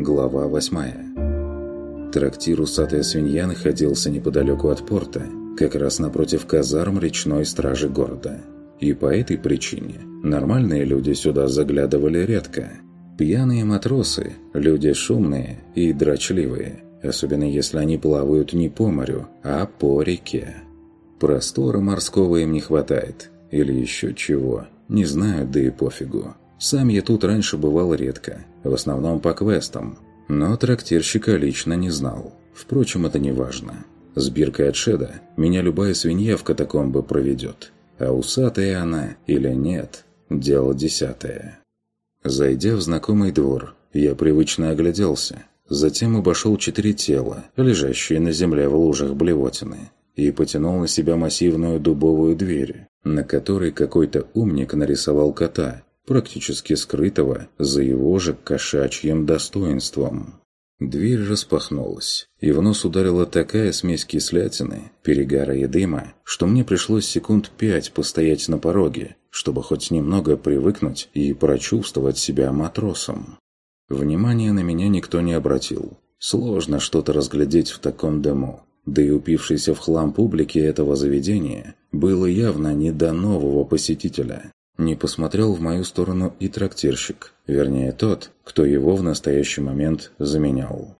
Глава 8 Трактир «Усатая свинья» находился неподалеку от порта, как раз напротив казарм речной стражи города. И по этой причине нормальные люди сюда заглядывали редко. Пьяные матросы – люди шумные и дрочливые, особенно если они плавают не по морю, а по реке. Простора морского им не хватает, или еще чего, не знаю, да и пофигу. Сам я тут раньше бывал редко, в основном по квестам, но трактирщика лично не знал. Впрочем, это не важно. С биркой от Шеда меня любая свинья в катакомбы проведет. А усатая она или нет – дело десятое. Зайдя в знакомый двор, я привычно огляделся. Затем обошел четыре тела, лежащие на земле в лужах блевотины, и потянул на себя массивную дубовую дверь, на которой какой-то умник нарисовал кота, практически скрытого за его же кошачьим достоинством. Дверь распахнулась, и в нос ударила такая смесь кислятины, перегара и дыма, что мне пришлось секунд пять постоять на пороге, чтобы хоть немного привыкнуть и прочувствовать себя матросом. Внимания на меня никто не обратил. Сложно что-то разглядеть в таком дыму. Да и упившейся в хлам публики этого заведения было явно не до нового посетителя. Не посмотрел в мою сторону и трактирщик, вернее тот, кто его в настоящий момент заменял.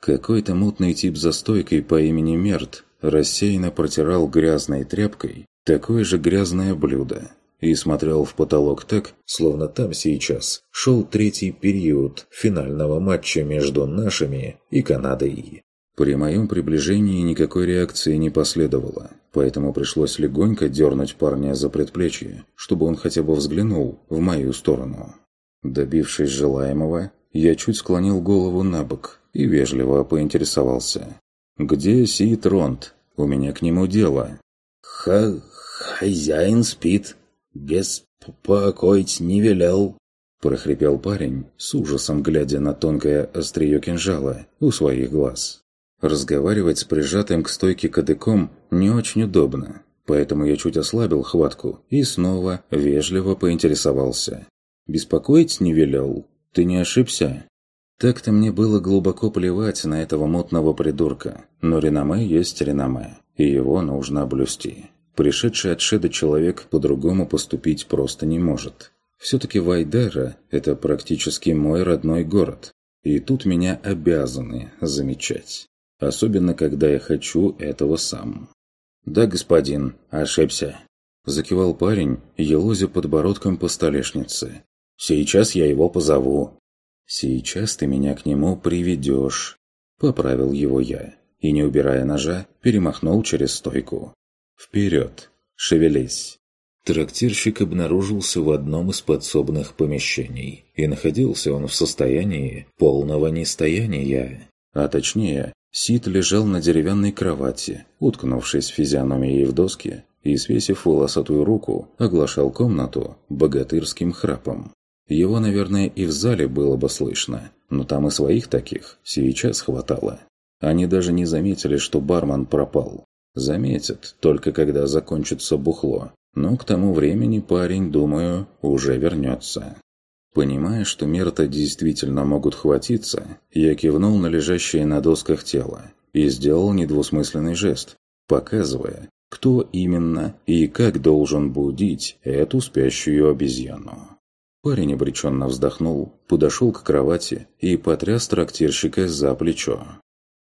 Какой-то мутный тип за стойкой по имени Мерт рассеянно протирал грязной тряпкой такое же грязное блюдо и смотрел в потолок так, словно там сейчас шел третий период финального матча между нашими и Канадой. При моем приближении никакой реакции не последовало, поэтому пришлось легонько дернуть парня за предплечье, чтобы он хотя бы взглянул в мою сторону. Добившись желаемого, я чуть склонил голову на бок и вежливо поинтересовался. «Где Сид Ронт? У меня к нему дело». «Ха... хозяин спит. Беспокоить не велел», – прохрипел парень, с ужасом глядя на тонкое острие кинжала у своих глаз. Разговаривать с прижатым к стойке кадыком не очень удобно, поэтому я чуть ослабил хватку и снова вежливо поинтересовался. «Беспокоить не велел? Ты не ошибся?» Так-то мне было глубоко плевать на этого мутного придурка, но реноме есть реноме, и его нужно облюсти. Пришедший от Шеда человек по-другому поступить просто не может. Все-таки Вайдера – это практически мой родной город, и тут меня обязаны замечать особенно когда я хочу этого сам. «Да, господин, ошибся», – закивал парень, елозя подбородком по столешнице. «Сейчас я его позову». «Сейчас ты меня к нему приведешь», – поправил его я, и, не убирая ножа, перемахнул через стойку. «Вперед! Шевелись!» Трактирщик обнаружился в одном из подсобных помещений, и находился он в состоянии полного нестояния, а точнее, Сид лежал на деревянной кровати, уткнувшись физиономией в доски и, свесив волосатую руку, оглашал комнату богатырским храпом. Его, наверное, и в зале было бы слышно, но там и своих таких сейчас хватало. Они даже не заметили, что бармен пропал. Заметят, только когда закончится бухло. Но к тому времени парень, думаю, уже вернется. Понимая, что Мерта действительно могут хватиться, я кивнул на лежащее на досках тело и сделал недвусмысленный жест, показывая, кто именно и как должен будить эту спящую обезьяну. Парень обреченно вздохнул, подошел к кровати и потряс трактирщика за плечо.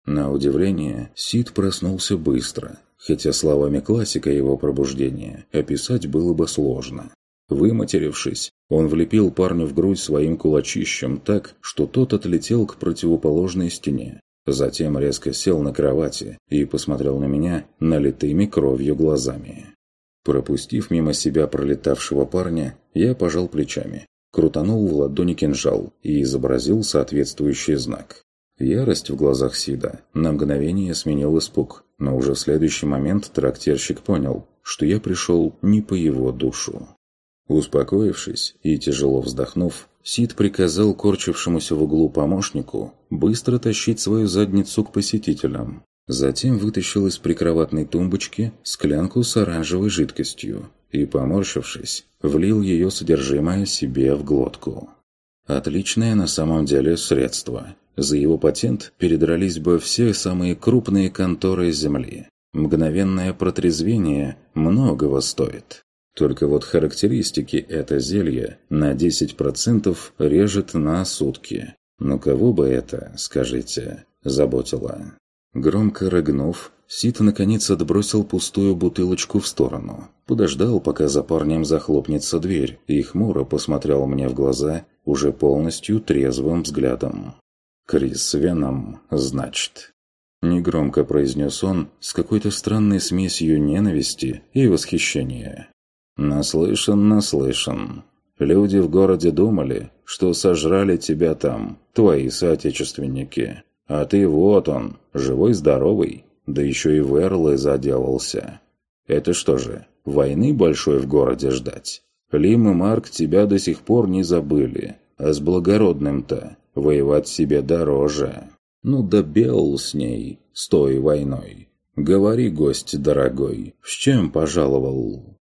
На удивление, Сид проснулся быстро, хотя словами классика его пробуждения описать было бы сложно. Выматерившись, он влепил парню в грудь своим кулачищем так, что тот отлетел к противоположной стене. Затем резко сел на кровати и посмотрел на меня налитыми кровью глазами. Пропустив мимо себя пролетавшего парня, я пожал плечами, крутанул в ладони кинжал и изобразил соответствующий знак. Ярость в глазах Сида на мгновение сменил испуг, но уже в следующий момент трактирщик понял, что я пришел не по его душу. Успокоившись и тяжело вздохнув, Сид приказал корчившемуся в углу помощнику быстро тащить свою задницу к посетителям. Затем вытащил из прикроватной тумбочки склянку с оранжевой жидкостью и, поморщившись, влил ее содержимое себе в глотку. Отличное на самом деле средство. За его патент передрались бы все самые крупные конторы Земли. Мгновенное протрезвение многого стоит. Только вот характеристики это зелье на 10% режет на сутки. Но кого бы это, скажите, заботило? Громко рыгнув, Сит наконец отбросил пустую бутылочку в сторону. Подождал, пока за парнем захлопнется дверь, и хмуро посмотрел мне в глаза уже полностью трезвым взглядом. «Крис Веном, значит». Негромко произнес он с какой-то странной смесью ненависти и восхищения. «Наслышан, наслышан. Люди в городе думали, что сожрали тебя там, твои соотечественники. А ты вот он, живой-здоровый, да еще и в Эрлы заделался. Это что же, войны большой в городе ждать? Лим и Марк тебя до сих пор не забыли, а с благородным-то воевать себе дороже. Ну да бел с ней, с той войной. Говори, гость дорогой, с чем пожаловал?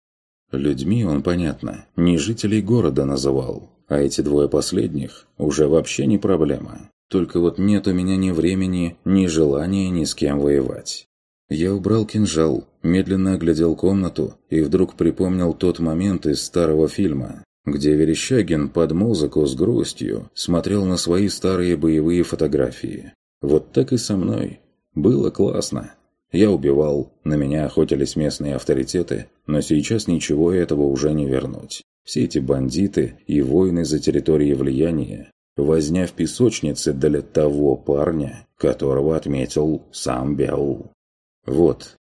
Людьми он, понятно, не жителей города называл, а эти двое последних уже вообще не проблема. Только вот нет у меня ни времени, ни желания ни с кем воевать. Я убрал кинжал, медленно оглядел комнату и вдруг припомнил тот момент из старого фильма, где Верещагин под музыку с грустью смотрел на свои старые боевые фотографии. Вот так и со мной. Было классно. Я убивал, на меня охотились местные авторитеты, но сейчас ничего этого уже не вернуть. Все эти бандиты и войны за территории влияния Возня в песочнице для того парня, которого отметил сам Бяу. Вот.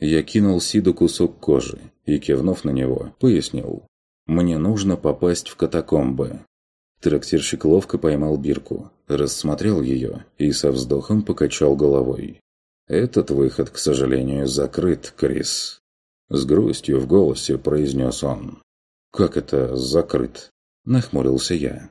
Я кинул Сиду кусок кожи и, кивнув на него, пояснил. Мне нужно попасть в катакомбы. Трактирщик ловко поймал бирку, рассмотрел ее и со вздохом покачал головой. «Этот выход, к сожалению, закрыт, Крис». С грустью в голосе произнес он. «Как это закрыт?» – нахмурился я.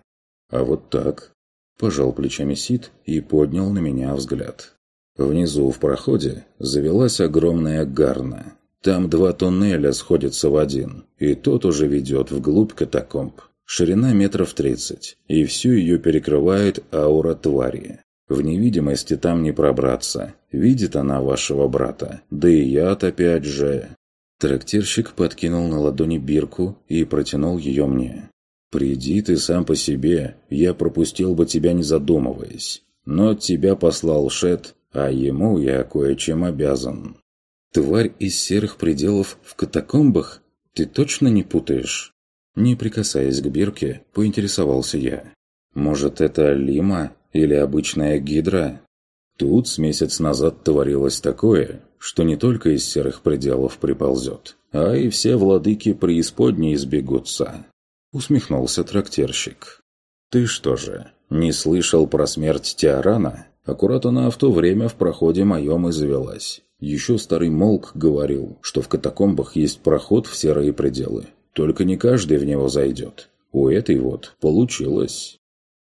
А вот так. Пожал плечами Сид и поднял на меня взгляд. Внизу в проходе завелась огромная гарна. Там два туннеля сходятся в один, и тот уже ведет вглубь катакомб. Ширина метров тридцать, и всю ее перекрывает аура твари. В невидимости там не пробраться. Видит она вашего брата. Да и яд опять же. Трактирщик подкинул на ладони бирку и протянул ее мне. «Приди ты сам по себе, я пропустил бы тебя не задумываясь. Но тебя послал Шет, а ему я кое-чем обязан». «Тварь из серых пределов в катакомбах? Ты точно не путаешь?» Не прикасаясь к бирке, поинтересовался я. «Может, это лима или обычная гидра?» Тут с месяц назад творилось такое, что не только из серых пределов приползет, а и все владыки преисподней избегутся усмехнулся трактирщик. «Ты что же, не слышал про смерть Тиарана? Аккурат она в то время в проходе моем и завелась. Еще старый Молк говорил, что в катакомбах есть проход в серые пределы. Только не каждый в него зайдет. У этой вот получилось».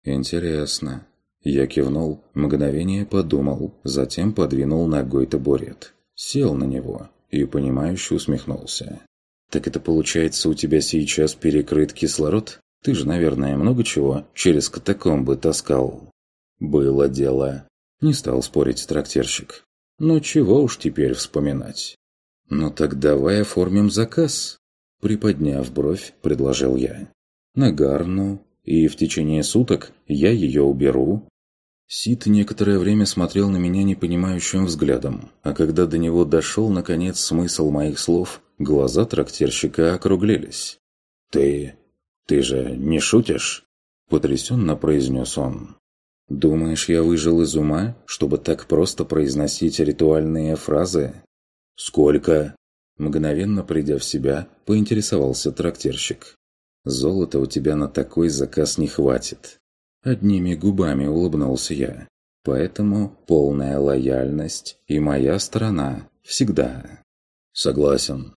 «Интересно». Я кивнул, мгновение подумал, затем подвинул ногой табурет. Сел на него и, понимающе усмехнулся. «Так это получается, у тебя сейчас перекрыт кислород? Ты же, наверное, много чего через катакомбы таскал». «Было дело». Не стал спорить трактирщик. «Ну чего уж теперь вспоминать?» «Ну так давай оформим заказ», — приподняв бровь, предложил я. «На гарну, и в течение суток я ее уберу». Сид некоторое время смотрел на меня непонимающим взглядом, а когда до него дошел, наконец, смысл моих слов, Глаза трактирщика округлились. «Ты... ты же не шутишь?» Потрясенно произнес он. «Думаешь, я выжил из ума, чтобы так просто произносить ритуальные фразы?» «Сколько?» Мгновенно придя в себя, поинтересовался трактирщик. «Золота у тебя на такой заказ не хватит». Одними губами улыбнулся я. «Поэтому полная лояльность и моя сторона. Всегда». «Согласен»,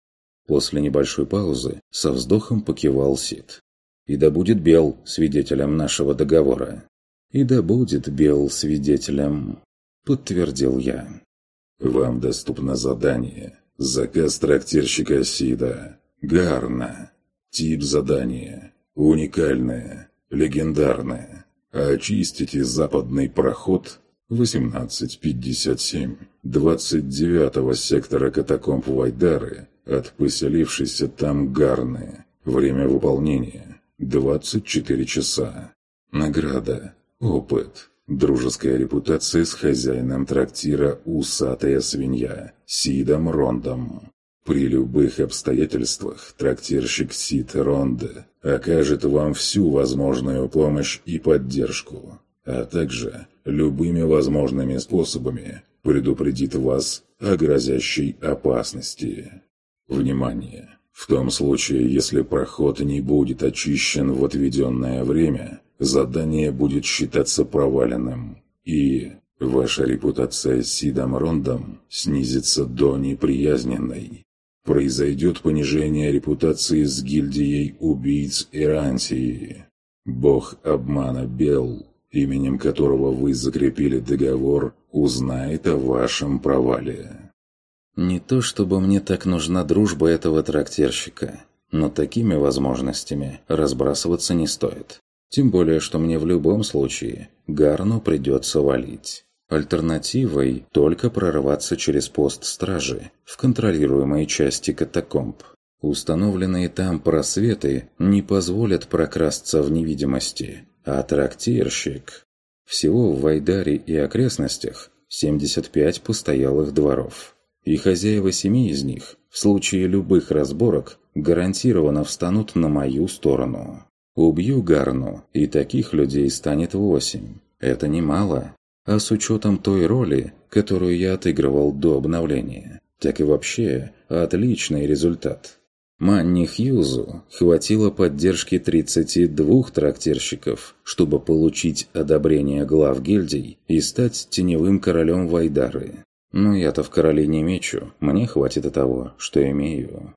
После небольшой паузы со вздохом покивал Сид. «И да будет Бел свидетелем нашего договора». «И да будет Бел свидетелем», — подтвердил я. «Вам доступно задание. Заказ трактирщика Сида. Гарна. Тип задания. Уникальное. Легендарная. Очистите западный проход 1857 29-го сектора катакомб Вайдары от поселившейся там Гарны. Время выполнения 24 часа. Награда. Опыт. Дружеская репутация с хозяином трактира «Усатая свинья» Сидом Рондом. При любых обстоятельствах трактирщик Сид Ронде окажет вам всю возможную помощь и поддержку, а также любыми возможными способами предупредит вас о грозящей опасности. Внимание! В том случае, если проход не будет очищен в отведенное время, задание будет считаться проваленным, и ваша репутация с Сидом Рондом снизится до неприязненной произойдет понижение репутации с гильдией убийц Ирантии. Бог обмана Бел, именем которого вы закрепили договор, узнает о вашем провале. Не то чтобы мне так нужна дружба этого трактирщика, но такими возможностями разбрасываться не стоит. Тем более, что мне в любом случае Гарну придется валить. Альтернативой только прорваться через пост стражи в контролируемой части катакомб. Установленные там просветы не позволят прокрасться в невидимости, а трактирщик... Всего в Вайдаре и окрестностях 75 постоялых дворов. И хозяева семи из них, в случае любых разборок, гарантированно встанут на мою сторону. Убью Гарну, и таких людей станет восемь. Это немало а с учетом той роли, которую я отыгрывал до обновления, так и вообще отличный результат. Манни Хьюзу хватило поддержки 32 трактирщиков, чтобы получить одобрение глав гильдий и стать теневым королем Вайдары. Но я-то в короле не мечу, мне хватит и того, что имею.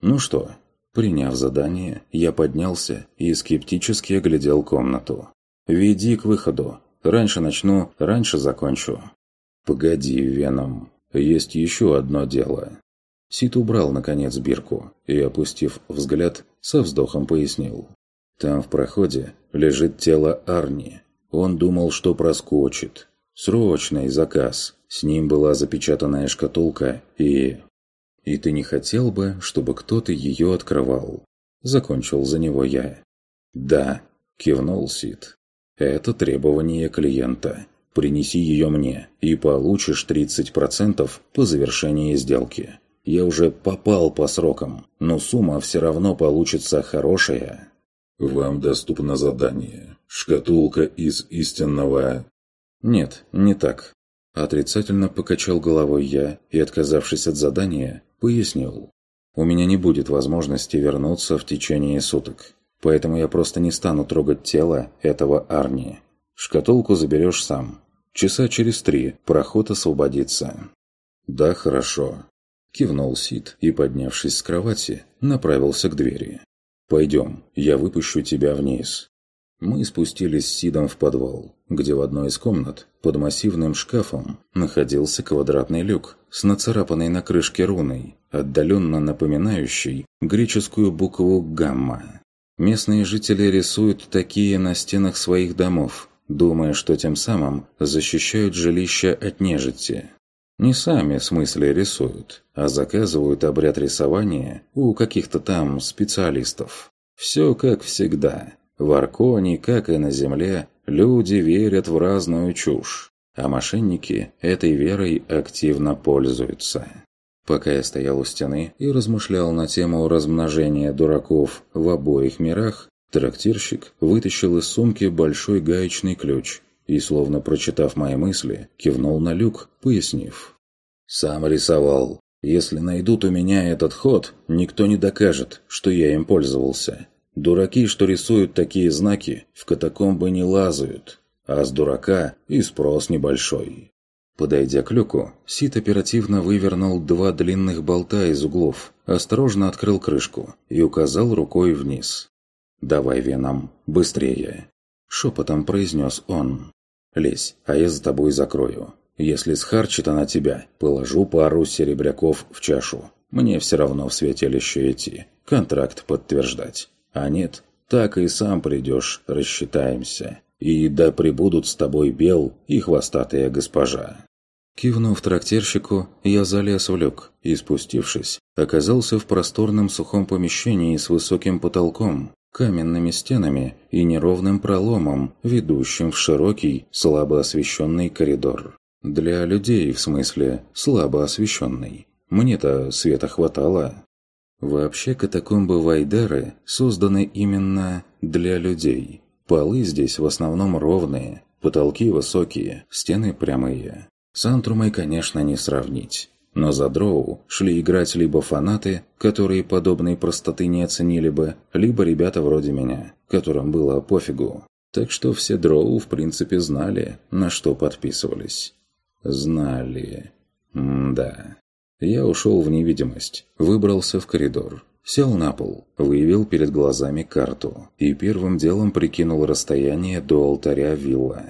Ну что, приняв задание, я поднялся и скептически оглядел комнату. «Веди к выходу, Раньше начну, раньше закончу. Погоди, Веном. Есть еще одно дело. Сит убрал, наконец, бирку и, опустив взгляд, со вздохом пояснил. Там в проходе лежит тело Арни. Он думал, что проскочит. Срочный заказ. С ним была запечатанная шкатулка и... И ты не хотел бы, чтобы кто-то ее открывал? Закончил за него я. Да, кивнул Сид. Это требование клиента. Принеси ее мне, и получишь 30% по завершении сделки. Я уже попал по срокам, но сумма все равно получится хорошая. Вам доступно задание. Шкатулка из истинного... Нет, не так. Отрицательно покачал головой я и, отказавшись от задания, пояснил. У меня не будет возможности вернуться в течение суток. Поэтому я просто не стану трогать тело этого Арни. Шкатулку заберешь сам. Часа через три проход освободится». «Да, хорошо», – кивнул Сид и, поднявшись с кровати, направился к двери. «Пойдем, я выпущу тебя вниз». Мы спустились с Сидом в подвал, где в одной из комнат, под массивным шкафом, находился квадратный люк с нацарапанной на крышке руной, отдаленно напоминающей греческую букву «гамма». Местные жители рисуют такие на стенах своих домов, думая, что тем самым защищают жилища от нежити. Не сами в смысле рисуют, а заказывают обряд рисования у каких-то там специалистов. Все как всегда. В Арконе, как и на Земле, люди верят в разную чушь, а мошенники этой верой активно пользуются. Пока я стоял у стены и размышлял на тему размножения дураков в обоих мирах, трактирщик вытащил из сумки большой гаечный ключ и, словно прочитав мои мысли, кивнул на люк, пояснив. «Сам рисовал. Если найдут у меня этот ход, никто не докажет, что я им пользовался. Дураки, что рисуют такие знаки, в катакомбы не лазают, а с дурака и спрос небольшой». Подойдя к люку, Сид оперативно вывернул два длинных болта из углов, осторожно открыл крышку и указал рукой вниз. «Давай, Веном, быстрее!» Шепотом произнес он. «Лезь, а я за тобой закрою. Если схарчит она тебя, положу пару серебряков в чашу. Мне все равно в святилище идти, контракт подтверждать. А нет, так и сам придешь, рассчитаемся. И да прибудут с тобой бел и хвостатая госпожа». Кивнув трактирщику, я залез в люк и, спустившись, оказался в просторном сухом помещении с высоким потолком, каменными стенами и неровным проломом, ведущим в широкий, слабо освещенный коридор. Для людей, в смысле, слабо освещенный. Мне-то света хватало. Вообще катакомбы Вайдары созданы именно для людей. Полы здесь в основном ровные, потолки высокие, стены прямые. С Антрумой, конечно, не сравнить. Но за дроу шли играть либо фанаты, которые подобной простоты не оценили бы, либо ребята вроде меня, которым было пофигу. Так что все дроу в принципе знали, на что подписывались. Знали. М да. Я ушел в невидимость, выбрался в коридор, сел на пол, выявил перед глазами карту и первым делом прикинул расстояние до алтаря вилла.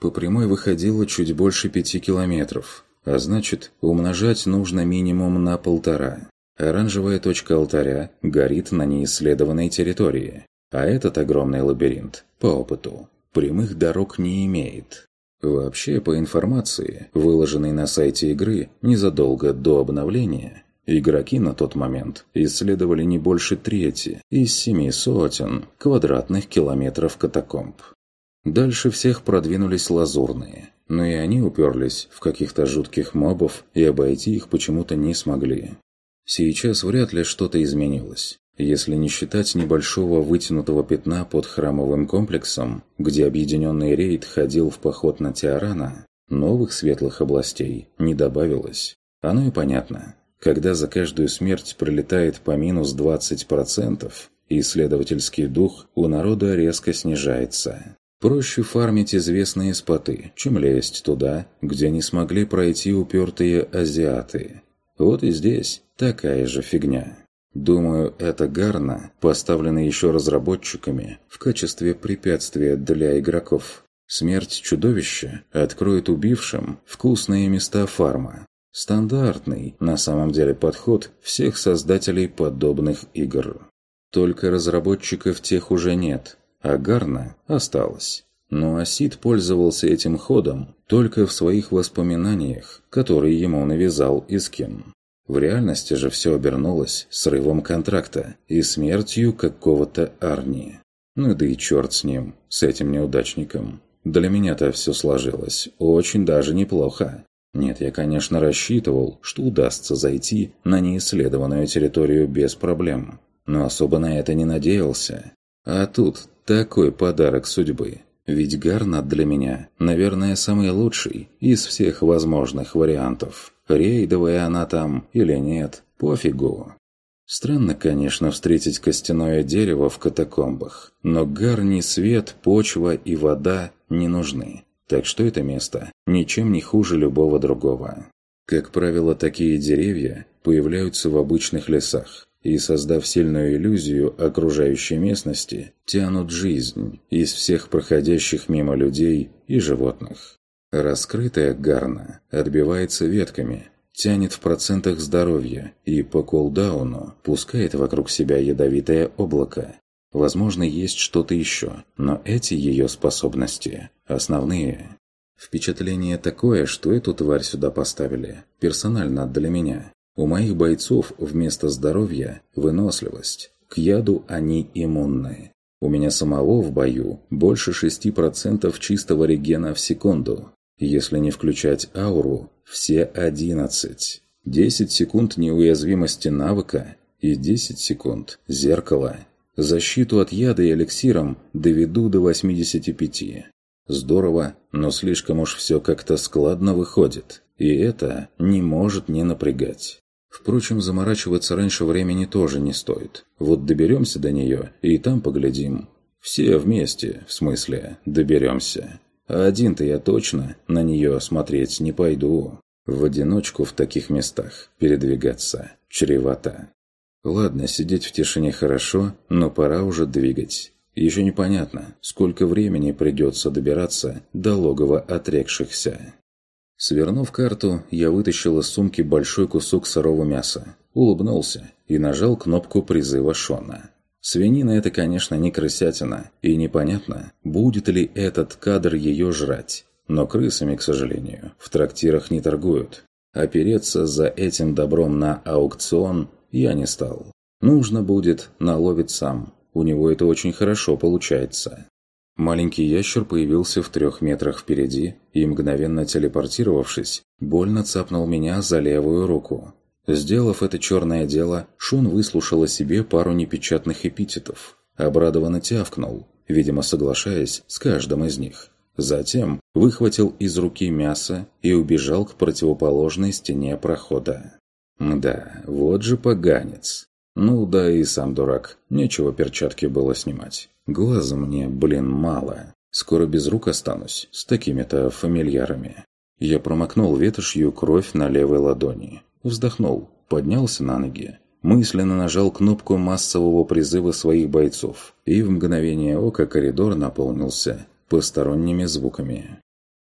По прямой выходило чуть больше пяти километров, а значит, умножать нужно минимум на полтора. Оранжевая точка алтаря горит на неисследованной территории, а этот огромный лабиринт, по опыту, прямых дорог не имеет. Вообще, по информации, выложенной на сайте игры незадолго до обновления, игроки на тот момент исследовали не больше трети из семи сотен квадратных километров катакомб. Дальше всех продвинулись лазурные, но и они уперлись в каких-то жутких мобов и обойти их почему-то не смогли. Сейчас вряд ли что-то изменилось, если не считать небольшого вытянутого пятна под храмовым комплексом, где объединенный рейд ходил в поход на Тиарана, новых светлых областей не добавилось. Оно и понятно. Когда за каждую смерть прилетает по минус 20%, исследовательский дух у народа резко снижается. Проще фармить известные споты, чем лезть туда, где не смогли пройти упертые азиаты. Вот и здесь такая же фигня. Думаю, это гарна, поставлена еще разработчиками в качестве препятствия для игроков. Смерть чудовища откроет убившим вкусные места фарма. Стандартный, на самом деле, подход всех создателей подобных игр. Только разработчиков тех уже нет – а Гарна осталась. Но Асид пользовался этим ходом только в своих воспоминаниях, которые ему навязал Искин. В реальности же все обернулось срывом контракта и смертью какого-то Арни. Ну да и черт с ним, с этим неудачником. Для меня-то все сложилось очень даже неплохо. Нет, я, конечно, рассчитывал, что удастся зайти на неисследованную территорию без проблем. Но особо на это не надеялся. А тут такой подарок судьбы. Ведь Гарнат для меня, наверное, самый лучший из всех возможных вариантов. Рейдовая она там или нет, пофигу. Странно, конечно, встретить костяное дерево в катакомбах, но гарни свет, почва и вода не нужны. Так что это место ничем не хуже любого другого. Как правило, такие деревья появляются в обычных лесах, и, создав сильную иллюзию окружающей местности, тянут жизнь из всех проходящих мимо людей и животных. Раскрытая гарна отбивается ветками, тянет в процентах здоровья и по кулдауну пускает вокруг себя ядовитое облако. Возможно, есть что-то еще, но эти ее способности основные. Впечатление такое, что эту тварь сюда поставили, персонально для меня. У моих бойцов вместо здоровья – выносливость. К яду они иммунны. У меня самого в бою больше 6% чистого регена в секунду. Если не включать ауру, все 11. 10 секунд неуязвимости навыка и 10 секунд зеркала. Защиту от яда и эликсиром доведу до 85. Здорово, но слишком уж все как-то складно выходит. И это не может не напрягать. Впрочем, заморачиваться раньше времени тоже не стоит. Вот доберемся до нее, и там поглядим. Все вместе, в смысле, доберемся. А один-то я точно на нее смотреть не пойду. В одиночку в таких местах передвигаться чревато. Ладно, сидеть в тишине хорошо, но пора уже двигать. Еще непонятно, сколько времени придется добираться до логова отрекшихся. Свернув карту, я вытащил из сумки большой кусок сырого мяса, улыбнулся и нажал кнопку призыва Шона. Свинина – это, конечно, не крысятина, и непонятно, будет ли этот кадр ее жрать. Но крысами, к сожалению, в трактирах не торгуют. Опереться за этим добром на аукцион я не стал. Нужно будет, наловить сам. У него это очень хорошо получается. Маленький ящер появился в трех метрах впереди и, мгновенно телепортировавшись, больно цапнул меня за левую руку. Сделав это черное дело, Шун выслушал о себе пару непечатных эпитетов. Обрадованно тявкнул, видимо соглашаясь с каждым из них. Затем выхватил из руки мясо и убежал к противоположной стене прохода. Да, вот же поганец. Ну да и сам дурак, нечего перчатки было снимать. Глаза мне, блин, мало. Скоро без рук останусь, с такими-то фамильярами. Я промокнул ветошью кровь на левой ладони. Вздохнул, поднялся на ноги. Мысленно нажал кнопку массового призыва своих бойцов, и в мгновение ока коридор наполнился посторонними звуками.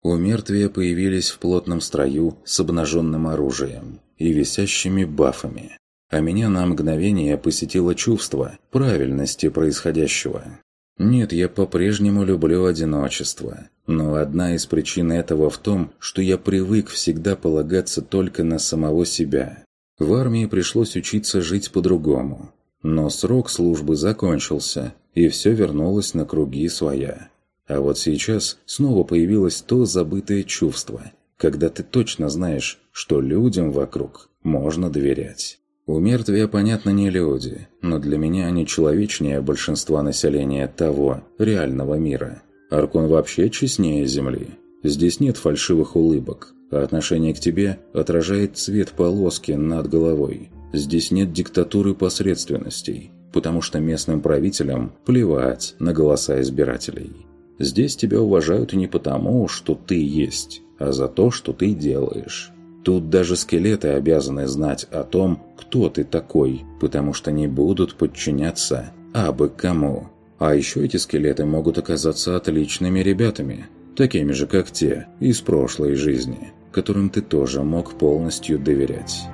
У мертвия появились в плотном строю с обнаженным оружием и висящими бафами, а меня на мгновение посетило чувство правильности происходящего. Нет, я по-прежнему люблю одиночество, но одна из причин этого в том, что я привык всегда полагаться только на самого себя. В армии пришлось учиться жить по-другому, но срок службы закончился, и все вернулось на круги своя. А вот сейчас снова появилось то забытое чувство, когда ты точно знаешь, что людям вокруг можно доверять. У мертвия, понятно, не люди, но для меня они человечнее большинства населения того, реального мира. Аркон вообще честнее Земли. Здесь нет фальшивых улыбок, а отношение к тебе отражает цвет полоски над головой. Здесь нет диктатуры посредственностей, потому что местным правителям плевать на голоса избирателей. Здесь тебя уважают не потому, что ты есть, а за то, что ты делаешь. Тут даже скелеты обязаны знать о том, кто ты такой, потому что не будут подчиняться абы кому. А еще эти скелеты могут оказаться отличными ребятами, такими же, как те из прошлой жизни, которым ты тоже мог полностью доверять».